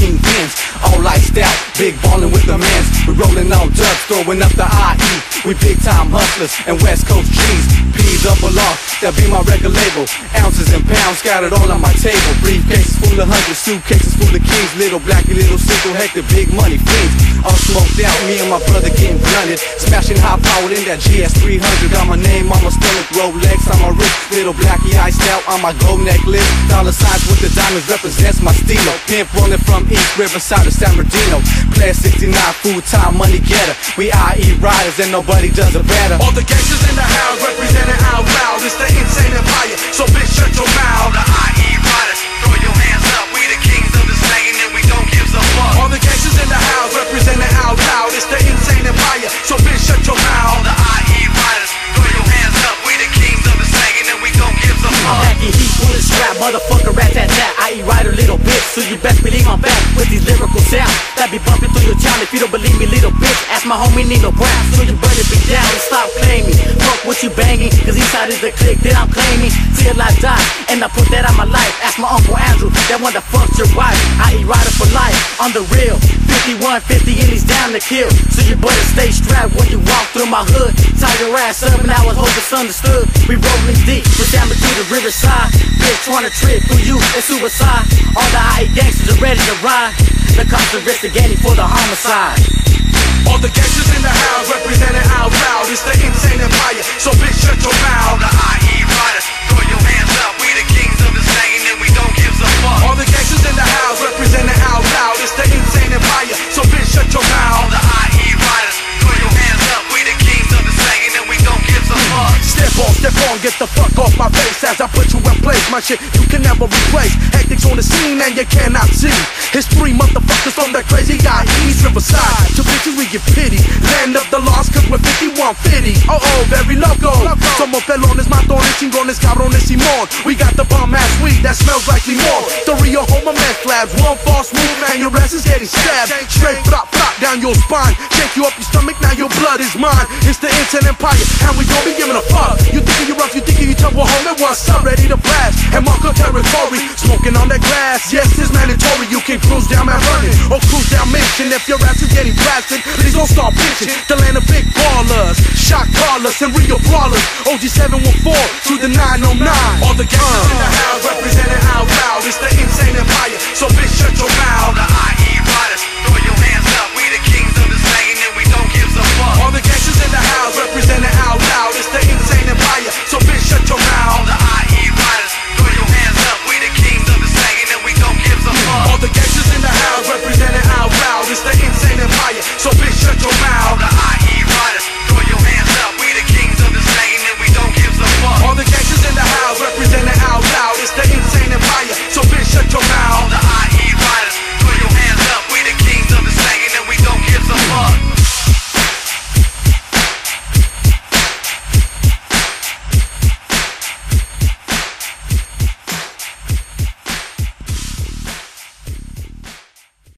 King. All liced out, big ballin' with the mans. We rollin' on dubs, throwin' up the IE. We big time hustlers and West Coast G's. up a lot. that be my record label. Ounces and pounds scattered all on my table. Briefcases full of hundreds, suitcases full of keys. Little blacky, little single hector, big money fiends. All smoked out, me and my brother getting blunted. Smashing high powered in that GS 300. Got my name on Rolex on my wrist. Little blacky iced out on my gold necklace. Dollar signs with the diamonds represents my stilo. Pimp rolling from East Riverside to San Bernardino. Player 69, full time money getter. We IE riders and nobody does it better. All the gangsters in the house you best believe I'm back with these lyrical sounds that be bumping through your town. If you don't believe me, little bitch, ask my homie Nino Brown. What you banging, cause each side is the click that I'm claiming. Till I die, and I put that on my life. Ask my uncle Andrew, that one that fucked your wife. IE rider for life, on the real. 5150 and he's down to kill. So you better stay strapped when you walk through my hood. Tie your ass up and I was hope it's understood. We rolling deep, we're down to the riverside. Bitch trying to trip through you, it's suicide. All the IE gangsters are ready to ride. The cops are investigating for the homicide. All the gangsters in the house representing out loud. It's the Inland Empire. So bitch, shut your All mouth. the IE riders, throw your hands up. We the kings of the slang and we don't give a fuck. All the gangsters in the house representing out loud. It's the Inland Empire. So bitch, shut your All mouth. the IE riders, throw your hands up. We the kings of the slang and we don't give a fuck. Step on, step on, get the fuck off my face as I put you shit you can never replace. Hectic's on the scene and you cannot see. It's three motherfuckers from that crazy guy East Riverside. To bitches we get pity. Land of the lost cause we're 5150. Oh oh, very loco. Somos pelones, matones, chingones, cabrones, Simon. We got the bomb ass weed that smells like limon. The Rio Homo meth labs, one false move and your ass is getting stabbed. Straight flop, flop down your spine. Shake you up your stomach, now your blood is mine. It's the Inland Empire, and we don't be giving a fuck. You well homie. Ready to blast and mark our territory. Smoking on that grass, yes, it's mandatory. You can cruise down Mount Vernon or cruise down Mission. If your ass is getting blasted, please don't start bitching. The land of big ballers, shot callers, and real brawlers. OG 714 to the 909. All the gangsters in the uh. house